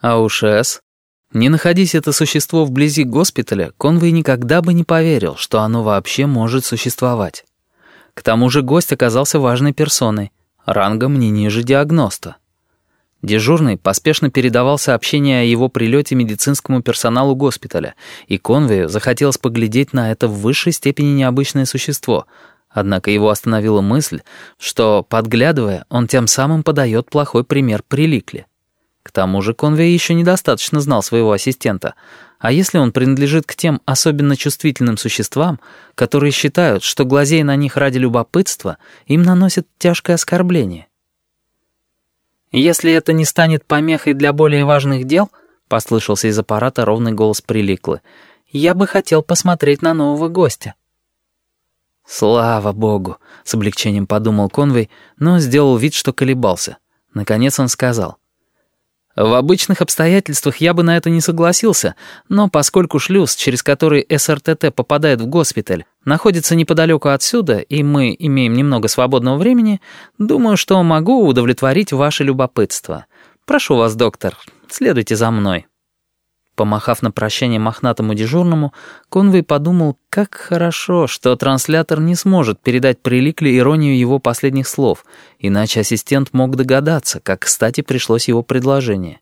А уж С. Не находись это существо вблизи госпиталя, Конвей никогда бы не поверил, что оно вообще может существовать. К тому же гость оказался важной персоной, рангом не ниже диагноста. Дежурный поспешно передавал сообщение о его прилете медицинскому персоналу госпиталя, и Конвею захотелось поглядеть на это в высшей степени необычное существо, однако его остановила мысль, что, подглядывая, он тем самым подает плохой пример Приликле. Тому же Конвей еще недостаточно знал своего ассистента. А если он принадлежит к тем особенно чувствительным существам, которые считают, что глазей на них ради любопытства, им наносят тяжкое оскорбление? «Если это не станет помехой для более важных дел», — послышался из аппарата ровный голос Приликлы, «я бы хотел посмотреть на нового гостя». «Слава богу!» — с облегчением подумал Конвей, но сделал вид, что колебался. Наконец он сказал. В обычных обстоятельствах я бы на это не согласился, но поскольку шлюз, через который СРТТ попадает в госпиталь, находится неподалеку отсюда, и мы имеем немного свободного времени, думаю, что могу удовлетворить ваше любопытство. Прошу вас, доктор, следуйте за мной». Помахав на прощание мохнатому дежурному, Конвей подумал, как хорошо, что транслятор не сможет передать Приликле иронию его последних слов, иначе ассистент мог догадаться, как кстати пришлось его предложение.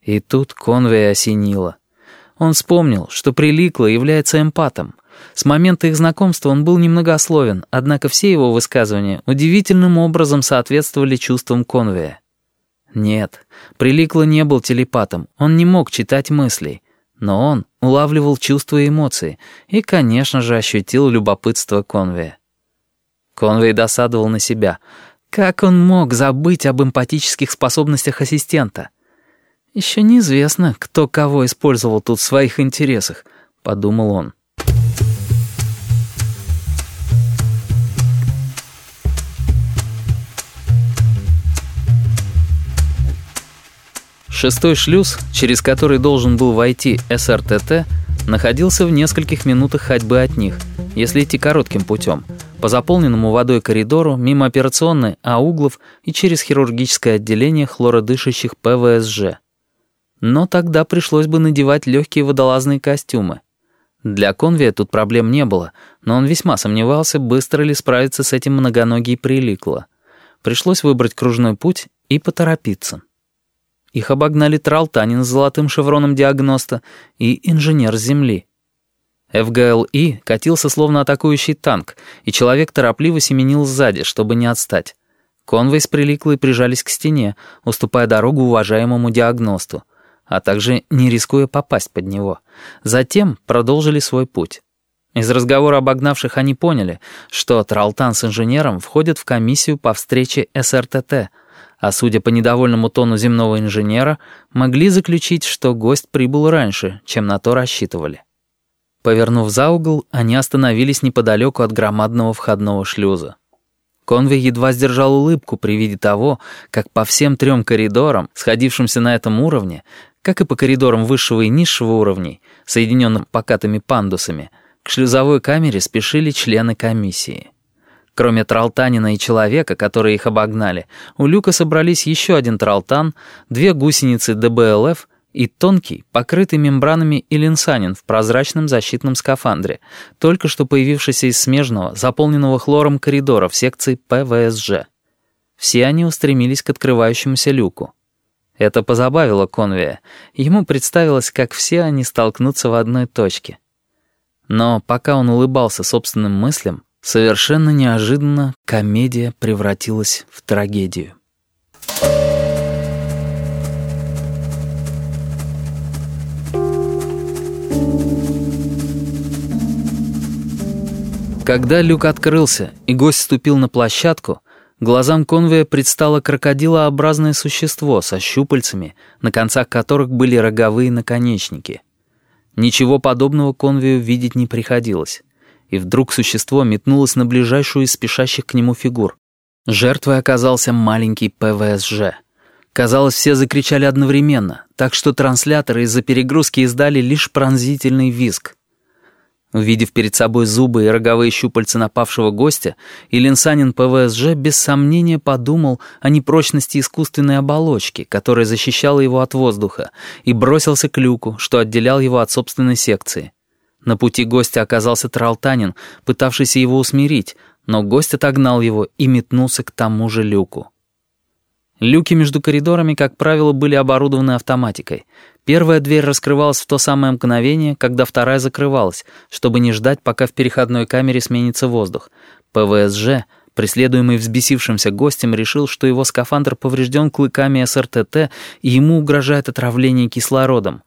И тут Конвей осенило. Он вспомнил, что Приликла является эмпатом. С момента их знакомства он был немногословен, однако все его высказывания удивительным образом соответствовали чувствам Конвея. Нет, Приликло не был телепатом, он не мог читать мыслей. Но он улавливал чувства и эмоции и, конечно же, ощутил любопытство Конвея. Конвей досадовал на себя. Как он мог забыть об эмпатических способностях ассистента? «Еще неизвестно, кто кого использовал тут в своих интересах», — подумал он. Шестой шлюз, через который должен был войти СРТТ, находился в нескольких минутах ходьбы от них, если идти коротким путем, по заполненному водой коридору, мимо операционной, ауглов и через хирургическое отделение хлородышащих ПВСЖ. Но тогда пришлось бы надевать легкие водолазные костюмы. Для Конвия тут проблем не было, но он весьма сомневался, быстро ли справиться с этим многоногий приликло. Пришлось выбрать кружной путь и поторопиться. Их обогнали Тралтанин с золотым шевроном диагноста и инженер земли. ФГЛИ катился словно атакующий танк, и человек торопливо семенил сзади, чтобы не отстать. Конвой с приликлой прижались к стене, уступая дорогу уважаемому диагносту, а также не рискуя попасть под него. Затем продолжили свой путь. Из разговора обогнавших они поняли, что Тралтан с инженером входят в комиссию по встрече СРТТ — а судя по недовольному тону земного инженера, могли заключить, что гость прибыл раньше, чем на то рассчитывали. Повернув за угол, они остановились неподалеку от громадного входного шлюза. Конвей едва сдержал улыбку при виде того, как по всем трем коридорам, сходившимся на этом уровне, как и по коридорам высшего и низшего уровней, соединенным покатыми пандусами, к шлюзовой камере спешили члены комиссии. Кроме Тралтанина и Человека, которые их обогнали, у Люка собрались еще один Тралтан, две гусеницы ДБЛФ и тонкий, покрытый мембранами Илинсанин в прозрачном защитном скафандре, только что появившийся из смежного, заполненного хлором коридора в секции ПВСЖ. Все они устремились к открывающемуся люку. Это позабавило Конвея. Ему представилось, как все они столкнутся в одной точке. Но пока он улыбался собственным мыслям, Совершенно неожиданно комедия превратилась в трагедию. Когда люк открылся и гость ступил на площадку, глазам конвоя предстало крокодилообразное существо со щупальцами, на концах которых были роговые наконечники. Ничего подобного конвою видеть не приходилось и вдруг существо метнулось на ближайшую из спешащих к нему фигур. Жертвой оказался маленький ПВСЖ. Казалось, все закричали одновременно, так что трансляторы из-за перегрузки издали лишь пронзительный визг. Увидев перед собой зубы и роговые щупальца напавшего гостя, Ильинсанин ПВСЖ без сомнения подумал о непрочности искусственной оболочки, которая защищала его от воздуха, и бросился к люку, что отделял его от собственной секции. На пути гостя оказался Тралтанин, пытавшийся его усмирить, но гость отогнал его и метнулся к тому же люку. Люки между коридорами, как правило, были оборудованы автоматикой. Первая дверь раскрывалась в то самое мгновение, когда вторая закрывалась, чтобы не ждать, пока в переходной камере сменится воздух. ПВСЖ, преследуемый взбесившимся гостем, решил, что его скафандр поврежден клыками СРТТ и ему угрожает отравление кислородом.